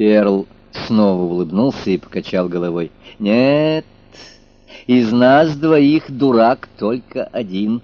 Перл снова улыбнулся и покачал головой. «Нет, из нас двоих дурак только один».